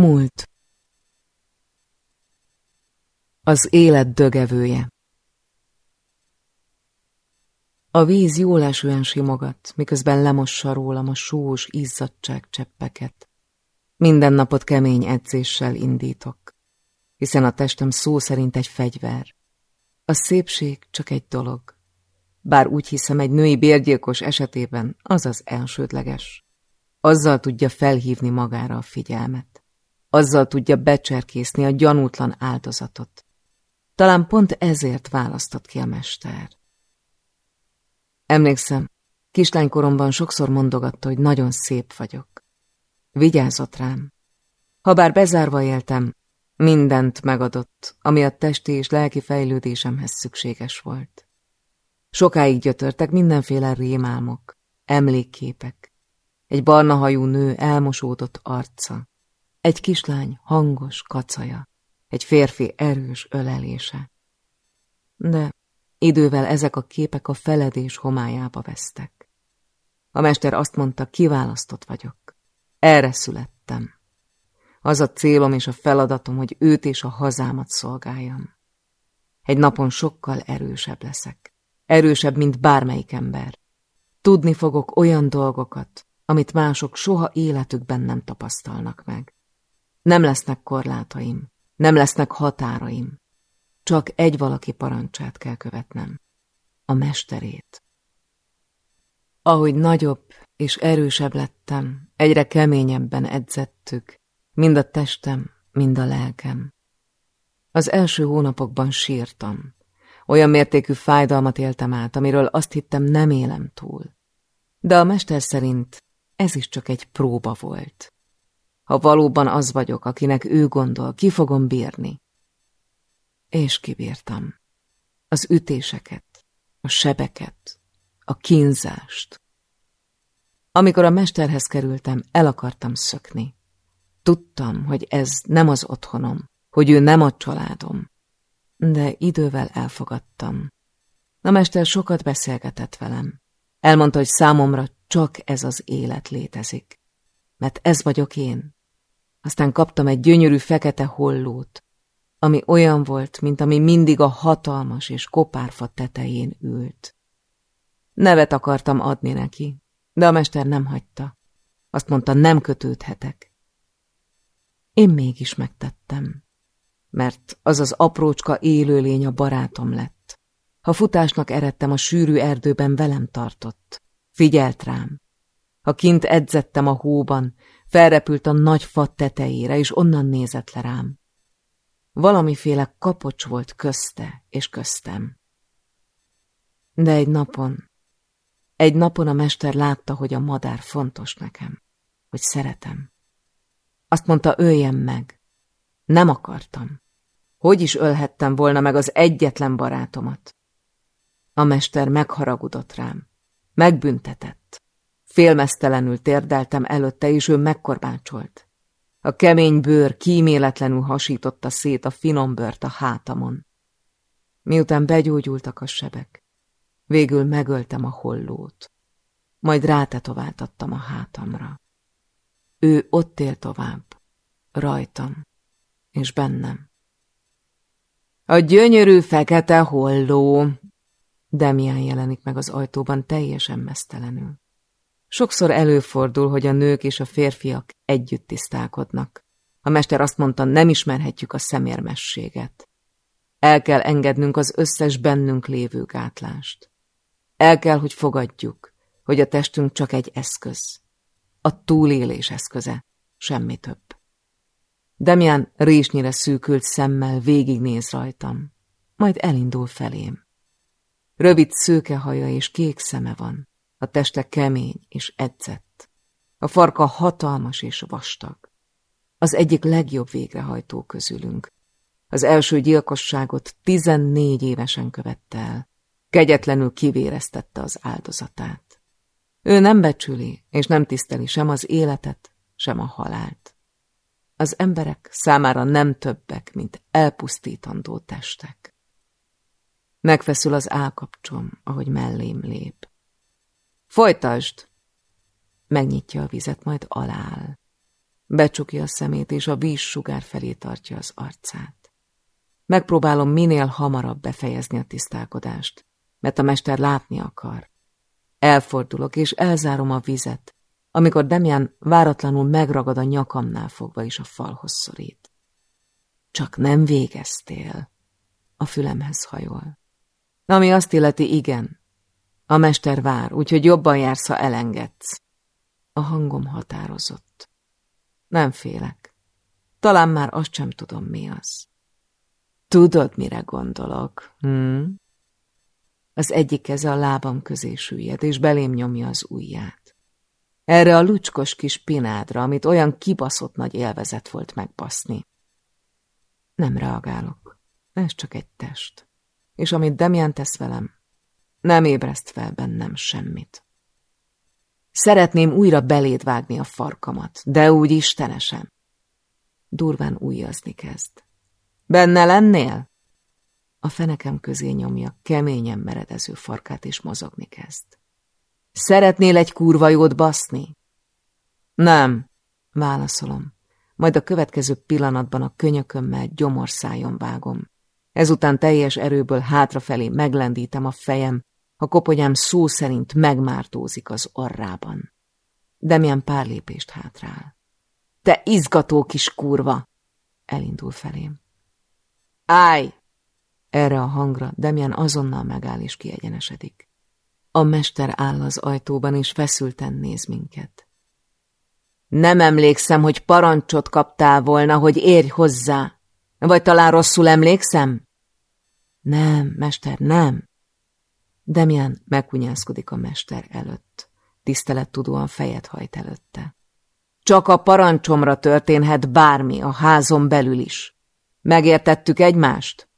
Múlt Az élet dögevője A víz jól esően simogat, miközben lemossa rólam a sós izzadság cseppeket. Minden napot kemény edzéssel indítok, hiszen a testem szó szerint egy fegyver. A szépség csak egy dolog. Bár úgy hiszem, egy női bérgyilkos esetében az az elsődleges. Azzal tudja felhívni magára a figyelmet. Azzal tudja becserkészni a gyanútlan áldozatot. Talán pont ezért választott ki a mester. Emlékszem, kislánykoromban sokszor mondogatta, hogy nagyon szép vagyok. Vigyázott rám. Habár bezárva éltem, mindent megadott, ami a testi és lelki fejlődésemhez szükséges volt. Sokáig gyötörtek mindenféle rémálmok, emlékképek. Egy barna hajú nő elmosódott arca, egy kislány hangos kacaja, egy férfi erős ölelése. De idővel ezek a képek a feledés homályába vesztek. A mester azt mondta, kiválasztott vagyok. Erre születtem. Az a célom és a feladatom, hogy őt és a hazámat szolgáljam. Egy napon sokkal erősebb leszek. Erősebb, mint bármelyik ember. Tudni fogok olyan dolgokat, amit mások soha életükben nem tapasztalnak meg. Nem lesznek korlátaim, nem lesznek határaim. Csak egy valaki parancsát kell követnem. A mesterét. Ahogy nagyobb és erősebb lettem, egyre keményebben edzettük, mind a testem, mind a lelkem. Az első hónapokban sírtam. Olyan mértékű fájdalmat éltem át, amiről azt hittem nem élem túl. De a mester szerint ez is csak egy próba volt. Ha valóban az vagyok, akinek ő gondol, ki fogom bírni. És kibírtam. Az ütéseket, a sebeket, a kínzást. Amikor a mesterhez kerültem, el akartam szökni. Tudtam, hogy ez nem az otthonom, hogy ő nem a családom. De idővel elfogadtam. A mester sokat beszélgetett velem. Elmondta, hogy számomra csak ez az élet létezik. Mert ez vagyok én. Aztán kaptam egy gyönyörű fekete hollót, ami olyan volt, mint ami mindig a hatalmas és kopárfa tetején ült. Nevet akartam adni neki, de a mester nem hagyta. Azt mondta, nem kötődhetek. Én mégis megtettem, mert az az aprócska élőlény a barátom lett. Ha futásnak eredtem, a sűrű erdőben velem tartott. Figyelt rám. Ha kint edzettem a hóban, felrepült a nagy fa tetejére, és onnan nézett le rám. Valamiféle kapocs volt közte és köztem. De egy napon egy napon a mester látta, hogy a madár fontos nekem, hogy szeretem. Azt mondta, öljem meg. Nem akartam. Hogy is ölhettem volna meg az egyetlen barátomat? A mester megharagudott rám. Megbüntetett. Félmeztelenül térdeltem előtte, és ő megkorbácsolt. A kemény bőr kíméletlenül hasította szét a finom bőrt a hátamon. Miután begyógyultak a sebek, Végül megöltem a hollót, majd rátetováltattam a hátamra. Ő ott él tovább, rajtam és bennem. A gyönyörű fekete holló! Demián jelenik meg az ajtóban teljesen mesztelenül. Sokszor előfordul, hogy a nők és a férfiak együtt tisztálkodnak. A mester azt mondta, nem ismerhetjük a szemérmességet. El kell engednünk az összes bennünk lévő gátlást. El kell, hogy fogadjuk, hogy a testünk csak egy eszköz. A túlélés eszköze, semmi több. Demian résnyire szűkült szemmel végignéz rajtam, majd elindul felém. Rövid szőke haja és kék szeme van, a teste kemény és edzett. A farka hatalmas és vastag. Az egyik legjobb végrehajtó közülünk. Az első gyilkosságot tizennégy évesen követte el. Kegyetlenül kivéreztette az áldozatát. Ő nem becsüli, és nem tiszteli sem az életet, sem a halált. Az emberek számára nem többek, mint elpusztítandó testek. Megfeszül az állkapcsom, ahogy mellém lép. Folytasd! Megnyitja a vizet, majd aláll. becsukja a szemét, és a vízsugár felé tartja az arcát. Megpróbálom minél hamarabb befejezni a tisztálkodást, mert a mester látni akar. Elfordulok, és elzárom a vizet, amikor Demian váratlanul megragad a nyakamnál fogva is a falhoz szorít. Csak nem végeztél. A fülemhez hajol. Ami azt illeti, igen. A mester vár, úgyhogy jobban jársz, ha elengedsz. A hangom határozott. Nem félek. Talán már azt sem tudom, mi az. Tudod, mire gondolok, hm? Az egyik keze a lábam közé süllyed, és belém nyomja az ujját. Erre a lucskos kis pinádra, amit olyan kibaszott nagy élvezet volt megbaszni. Nem reagálok. Ez csak egy test. És amit Demian tesz velem, nem ébreszt fel bennem semmit. Szeretném újra beléd vágni a farkamat, de úgy istenesen. Durván újazni kezd. Benne lennél? A fenekem közé nyomja keményen meredező farkát, és mozogni kezd. Szeretnél egy kurva jót baszni? Nem, válaszolom. Majd a következő pillanatban a könyökömmel gyomorszájon vágom. Ezután teljes erőből hátrafelé meglendítem a fejem, a koponyám szó szerint megmártózik az orrában. Demian pár lépést hátrál. Te izgató kis kurva! Elindul felém. Állj! Erre a hangra Demian azonnal megáll és kiegyenesedik. A mester áll az ajtóban, és feszülten néz minket. Nem emlékszem, hogy parancsot kaptál volna, hogy érj hozzá. Vagy talán rosszul emlékszem? Nem, mester, nem. Demian megkunyászkodik a mester előtt. Tisztelettudóan fejet hajt előtte. Csak a parancsomra történhet bármi a házon belül is. Megértettük egymást?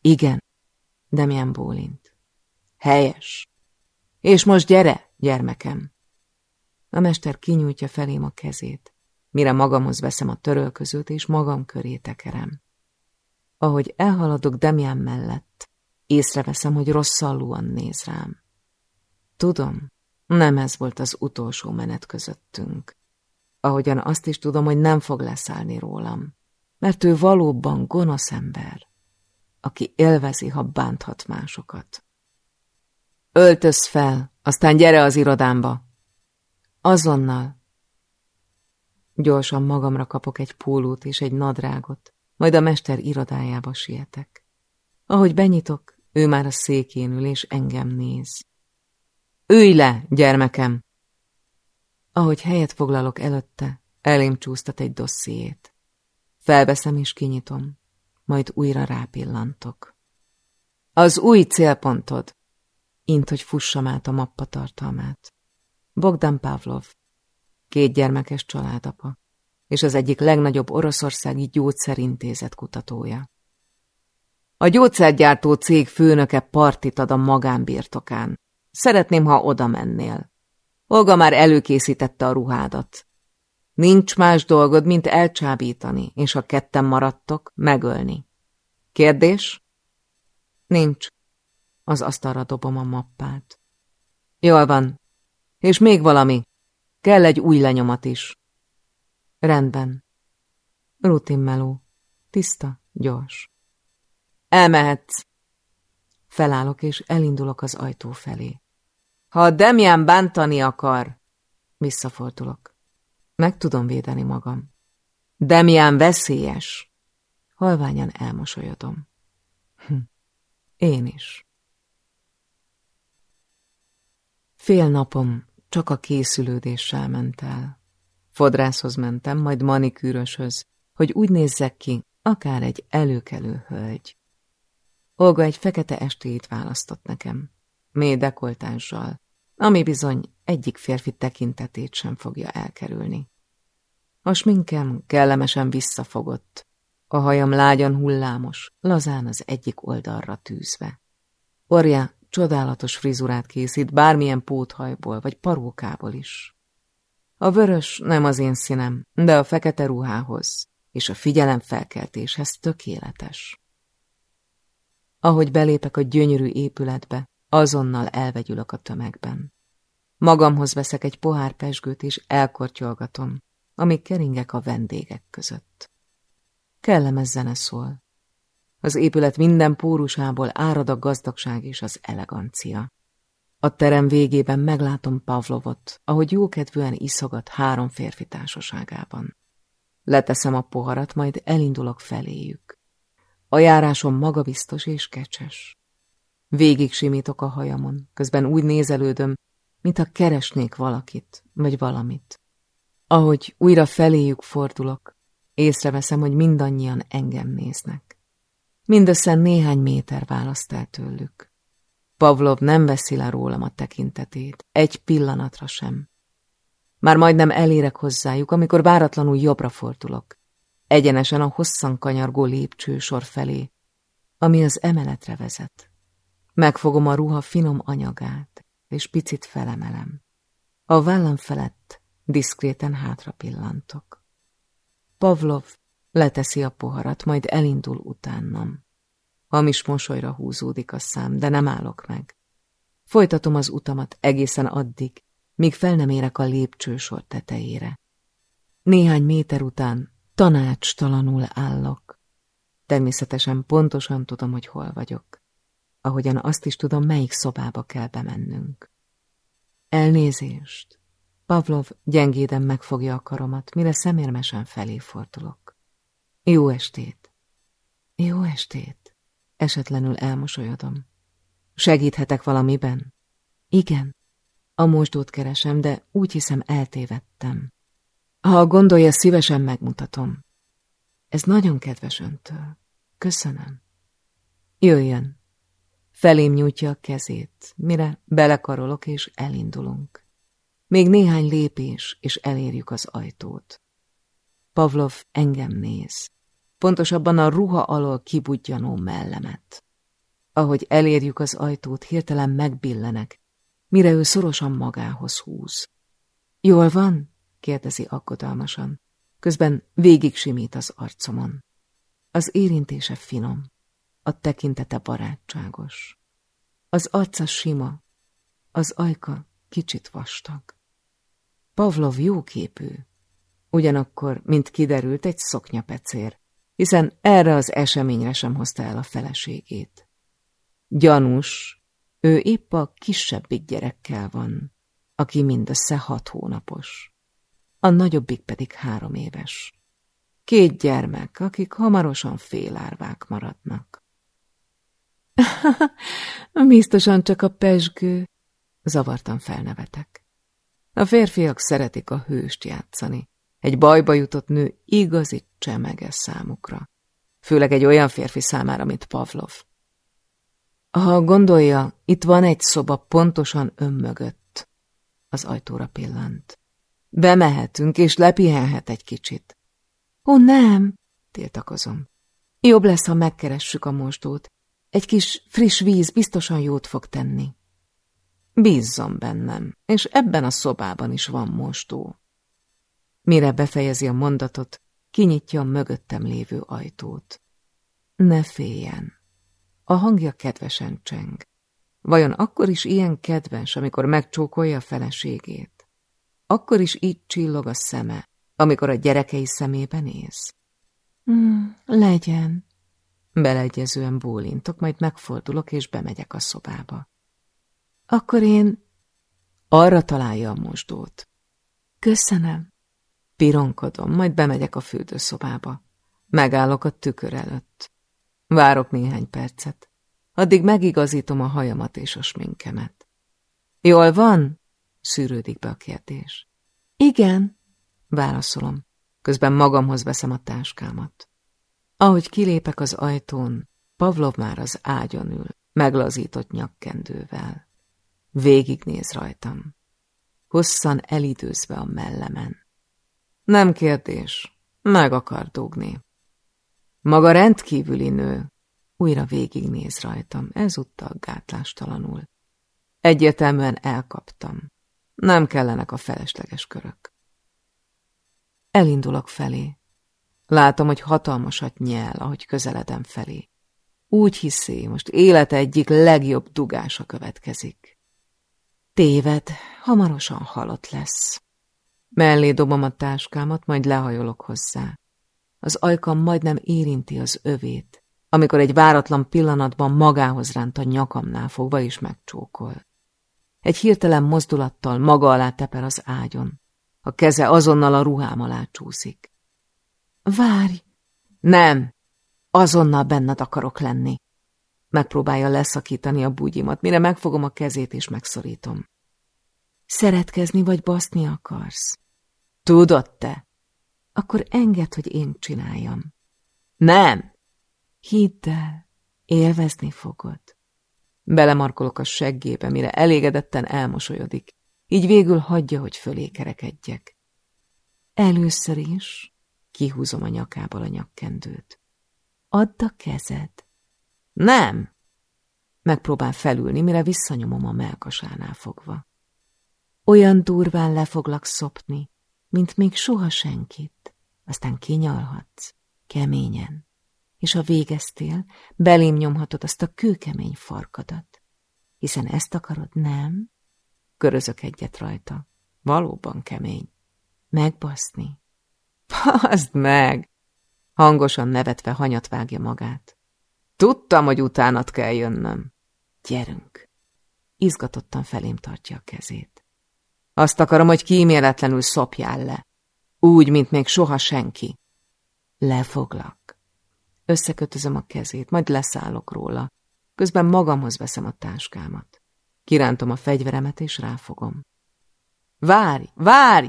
Igen, Demian bólint. Helyes. És most gyere, gyermekem. A mester kinyújtja felém a kezét, mire magamhoz veszem a törölközőt, és magam köré tekerem. Ahogy elhaladok Demian mellett, észreveszem, hogy rosszallóan néz rám. Tudom, nem ez volt az utolsó menet közöttünk. Ahogyan azt is tudom, hogy nem fog leszállni rólam, mert ő valóban gonosz ember, aki élvezi, ha bánthat másokat. Öltöz fel, aztán gyere az irodámba. Azonnal. Gyorsan magamra kapok egy pólót és egy nadrágot, majd a mester irodájába sietek. Ahogy benyitok, ő már a székén ül és engem néz. Ülj le, gyermekem! Ahogy helyet foglalok előtte, elém csúsztat egy dossziét. Felveszem és kinyitom, majd újra rápillantok. Az új célpontod! Int, hogy fussam át a mappa tartalmát. Bogdan Pavlov, két gyermekes családapa, és az egyik legnagyobb oroszországi gyógyszerintézet kutatója. A gyógyszergyártó cég főnöke partit ad a magánbirtokán. Szeretném, ha oda mennél. Olga már előkészítette a ruhádat. Nincs más dolgod, mint elcsábítani, és ha ketten maradtok, megölni. Kérdés? Nincs. Az asztalra dobom a mappát. Jól van. És még valami. Kell egy új lenyomat is. Rendben. Rutinmeló. Tiszta, gyors. Elmehetsz. Felállok, és elindulok az ajtó felé. Ha a Demian bántani akar, visszafordulok. Meg tudom védeni magam. Demian veszélyes. Halványan elmosolyodom. Hm. Én is. Fél napom csak a készülődéssel ment el. Fodrászhoz mentem, majd manikűröshöz, hogy úgy nézzek ki, akár egy előkelő hölgy. Olga egy fekete estét választott nekem, mély dekoltással, ami bizony egyik férfi tekintetét sem fogja elkerülni. A sminkem kellemesen visszafogott, a hajam lágyan hullámos, lazán az egyik oldalra tűzve. Orja csodálatos frizurát készít bármilyen póthajból vagy parókából is. A vörös nem az én színem, de a fekete ruhához és a figyelemfelkeltéshez tökéletes. Ahogy belépek a gyönyörű épületbe, azonnal elvegyülök a tömegben. Magamhoz veszek egy pohár pesgőt, és elkortyolgatom, amíg keringek a vendégek között. Kellemes zene szól. Az épület minden pórusából árad a gazdagság és az elegancia. A terem végében meglátom Pavlovot, ahogy jókedvűen iszogat három férfi társaságában. Leteszem a poharat, majd elindulok feléjük. A járásom magabiztos és kecses. Végig simítok a hajamon, közben úgy nézelődöm, mintha keresnék valakit, vagy valamit. Ahogy újra feléjük fordulok, észreveszem, hogy mindannyian engem néznek. Mindössze néhány méter választ el tőlük. Pavlov nem veszi le rólam a tekintetét, egy pillanatra sem. Már majdnem elérek hozzájuk, amikor váratlanul jobbra fordulok, egyenesen a hosszan kanyargó lépcsősor felé, ami az emeletre vezet. Megfogom a ruha finom anyagát, és picit felemelem. A vállam felett diszkréten hátra pillantok. Pavlov leteszi a poharat, majd elindul utánam. Hamis mosolyra húzódik a szám, de nem állok meg. Folytatom az utamat egészen addig, míg fel nem érek a lépcsősor tetejére. Néhány méter után tanácstalanul állok. Természetesen pontosan tudom, hogy hol vagyok. Ahogyan azt is tudom, melyik szobába kell bemennünk. Elnézést. Pavlov gyengéden megfogja a karomat, mire szemérmesen felé fordulok. Jó estét. Jó estét. Esetlenül elmosolyodom. Segíthetek valamiben? Igen. A mosdót keresem, de úgy hiszem eltévedtem. Ha gondolja, szívesen megmutatom. Ez nagyon kedves öntől. Köszönöm. Jöjjön. Felém nyújtja a kezét, mire belekarolok és elindulunk. Még néhány lépés, és elérjük az ajtót. Pavlov engem néz, pontosabban a ruha alól kibudjanó mellemet. Ahogy elérjük az ajtót, hirtelen megbillenek, mire ő szorosan magához húz. Jól van? Kérdezi aggodalmasan. Közben végig simít az arcomon. Az érintése finom, a tekintete barátságos. Az arca sima, az ajka kicsit vastag. Pavlov jóképű, ugyanakkor, mint kiderült, egy szoknyapecér, hiszen erre az eseményre sem hozta el a feleségét. Gyanús, ő épp a kisebbik gyerekkel van, aki mindössze hat hónapos. A nagyobbik pedig három éves. Két gyermek, akik hamarosan félárvák maradnak. Biztosan csak a pesgő, zavartan felnevetek. A férfiak szeretik a hőst játszani. Egy bajba jutott nő igazi csemege számukra. Főleg egy olyan férfi számára, mint Pavlov. Ha gondolja, itt van egy szoba pontosan ön mögött. Az ajtóra pillant. Bemehetünk, és lepihenhet egy kicsit. Ó, nem, tiltakozom. Jobb lesz, ha megkeressük a mosdót. Egy kis friss víz biztosan jót fog tenni. Bízzon bennem, és ebben a szobában is van mosdó. Mire befejezi a mondatot, kinyitja a mögöttem lévő ajtót. Ne féljen. A hangja kedvesen cseng. Vajon akkor is ilyen kedves, amikor megcsókolja a feleségét? Akkor is így csillog a szeme, amikor a gyerekei szemébe néz? Hmm, legyen. Beleegyezően bólintok, majd megfordulok, és bemegyek a szobába. Akkor én... Arra találja a mosdót. Köszönöm. Pironkodom, majd bemegyek a fürdőszobába. Megállok a tükör előtt. Várok néhány percet. Addig megigazítom a hajamat és a sminkemet. Jól van? Szűrődik be a kérdés. Igen, válaszolom. Közben magamhoz veszem a táskámat. Ahogy kilépek az ajtón, Pavlov már az ágyon ül, meglazított nyakkendővel. Végignéz rajtam. Hosszan elidőzve a mellemen. Nem kérdés, meg akar dugni. Maga rendkívüli nő, újra végignéz rajtam, ezúttal gátlástalanul. Egyértelműen elkaptam. Nem kellenek a felesleges körök. Elindulok felé. Látom, hogy hatalmasat nyel, ahogy közeledem felé. Úgy hiszi, most élete egyik legjobb dugása következik. Téved, hamarosan halott lesz. Mellé dobom a táskámat, majd lehajolok hozzá. Az ajkam majdnem érinti az övét, amikor egy váratlan pillanatban magához ránt a nyakamnál fogva és megcsókol. Egy hirtelen mozdulattal maga alá teper az ágyon. A keze azonnal a ruhám alá csúszik. Várj! Nem! Azonnal benned akarok lenni. Megpróbálja leszakítani a bugyimat, mire megfogom a kezét és megszorítom. Szeretkezni vagy baszni akarsz? Tudod te? Akkor enged, hogy én csináljam. Nem! Hidd el, élvezni fogod. Belemarkolok a seggébe, mire elégedetten elmosolyodik, így végül hagyja, hogy fölé kerekedjek. Először is kihúzom a nyakából a nyakkendőt. Add a kezed. Nem! Megpróbál felülni, mire visszanyomom a melkasánál fogva. Olyan durván le foglak szopni, mint még soha senkit. Aztán kinyalhatsz, keményen. És ha végeztél, belém nyomhatod azt a kőkemény farkadat. Hiszen ezt akarod, nem? Körözök egyet rajta. Valóban kemény. Megbaszni. Pazd meg! Hangosan nevetve hanyat vágja magát. Tudtam, hogy utánat kell jönnöm. Gyerünk! Izgatottan felém tartja a kezét. Azt akarom, hogy kíméletlenül szopjál le. Úgy, mint még soha senki. Lefoglak. Összekötözöm a kezét, majd leszállok róla. Közben magamhoz veszem a táskámat. Kirántom a fegyveremet, és ráfogom. Várj, várj!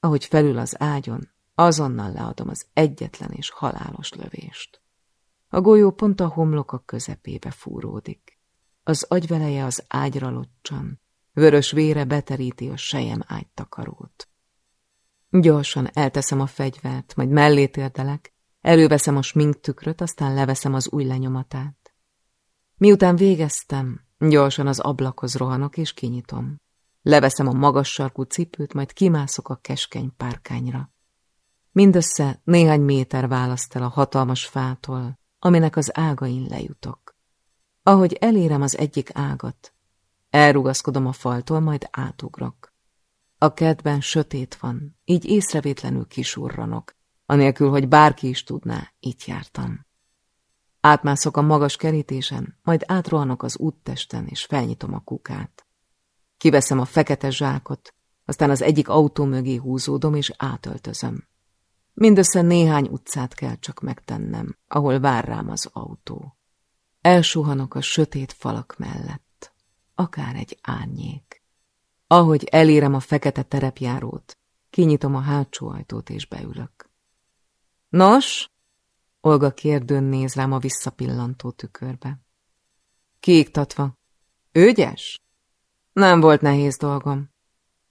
Ahogy felül az ágyon, azonnal leadom az egyetlen és halálos lövést. A golyó pont a homloka közepébe fúródik. Az agyveleje az ágyra locsan, vörös vére beteríti a sejem ágytakarót. Gyorsan elteszem a fegyvert, majd mellé térdelek, előveszem a tükröt, aztán leveszem az új lenyomatát. Miután végeztem, gyorsan az ablakhoz rohanok és kinyitom. Leveszem a magas sarkú cipőt, majd kimászok a keskeny párkányra. Mindössze néhány méter választ el a hatalmas fától, aminek az ágain lejutok. Ahogy elérem az egyik ágat, elrugaszkodom a faltól, majd átugrok. A kedben sötét van, így észrevétlenül kisurranok, anélkül, hogy bárki is tudná, itt jártam. Átmászok a magas kerítésen, majd átrohanok az úttesten, és felnyitom a kukát. Kiveszem a fekete zsákot, aztán az egyik autó mögé húzódom, és átöltözöm. Mindössze néhány utcát kell csak megtennem, ahol vár rám az autó. Elsuhanok a sötét falak mellett, akár egy árnyék. Ahogy elérem a fekete terepjárót, kinyitom a hátsó ajtót és beülök. Nos? Olga kérdőn néz rám a visszapillantó tükörbe. Kiiktatva. Ügyes? Nem volt nehéz dolgom.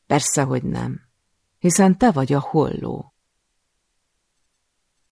Persze, hogy nem. Hiszen te vagy a holló.